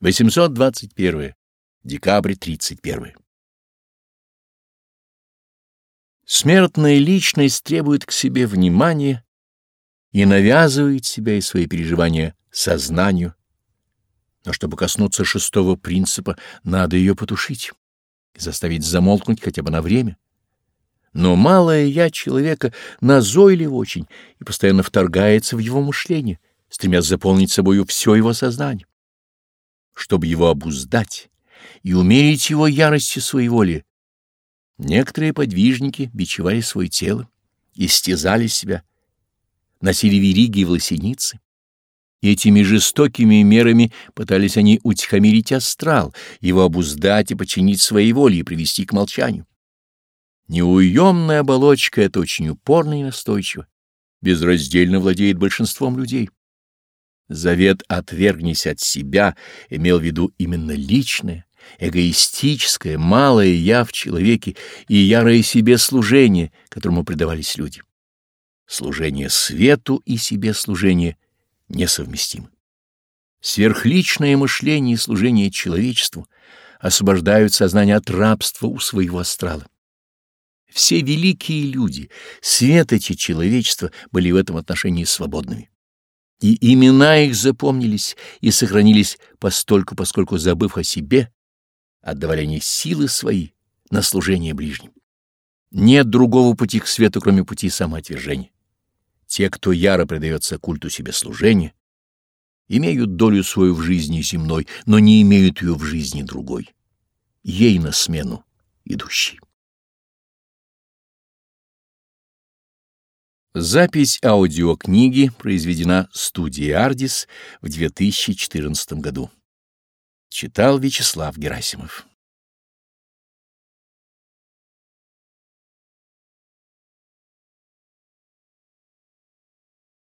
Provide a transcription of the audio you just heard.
821. Декабрь 31. Смертная личность требует к себе внимания и навязывает себя и свои переживания сознанию. Но чтобы коснуться шестого принципа, надо ее потушить и заставить замолкнуть хотя бы на время. Но малое «я» человека назойливо очень и постоянно вторгается в его мышление, стремясь заполнить собою все его сознание чтобы его обуздать и умерить его яростью своей воли. Некоторые подвижники бичевали свое тело, истязали себя, носили вериги и власеницы. Этими жестокими мерами пытались они утихомирить астрал, его обуздать и подчинить своей воле и привести к молчанию. Неуемная оболочка — это очень упорно и настойчиво, безраздельно владеет большинством людей. Завет «отвергнись от себя» имел в виду именно личное, эгоистическое, малое «я» в человеке и ярое себе служение, которому предавались люди. Служение свету и себе служение несовместимы. Сверхличное мышление и служение человечеству освобождают сознание от рабства у своего астрала. Все великие люди, светочи человечества были в этом отношении свободными и имена их запомнились и сохранились постольку, поскольку, забыв о себе, отдавали они силы свои на служение ближним. Нет другого пути к свету, кроме пути самоотвержения. Те, кто яро предается культу себе служения, имеют долю свою в жизни земной, но не имеют ее в жизни другой, ей на смену идущей. Запись аудиокниги произведена студией «Ардис» в 2014 году. Читал Вячеслав Герасимов.